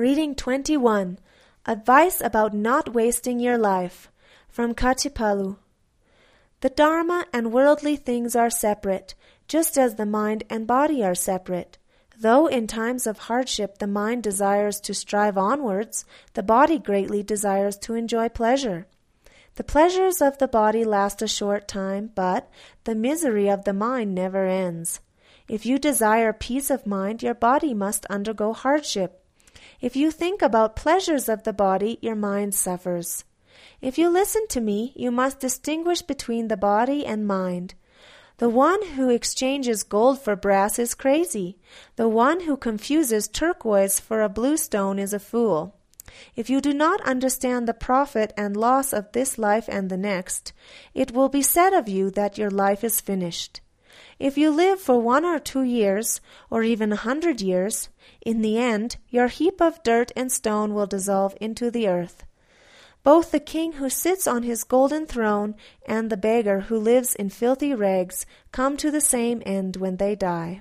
Reading 21 Advice about not wasting your life from Katipalu. The Dharma and worldly things are separate, just as the mind and body are separate. Though in times of hardship the mind desires to strive onwards, the body greatly desires to enjoy pleasure. The pleasures of the body last a short time, but the misery of the mind never ends. If you desire peace of mind, your body must undergo hardship. If you think about pleasures of the body, your mind suffers. If you listen to me, you must distinguish between the body and mind. The one who exchanges gold for brass is crazy. The one who confuses turquoise for a blue stone is a fool. If you do not understand the profit and loss of this life and the next, it will be said of you that your life is finished. If you live for one or two years, or even a hundred years, in the end your heap of dirt and stone will dissolve into the earth. Both the king who sits on his golden throne and the beggar who lives in filthy rags come to the same end when they die.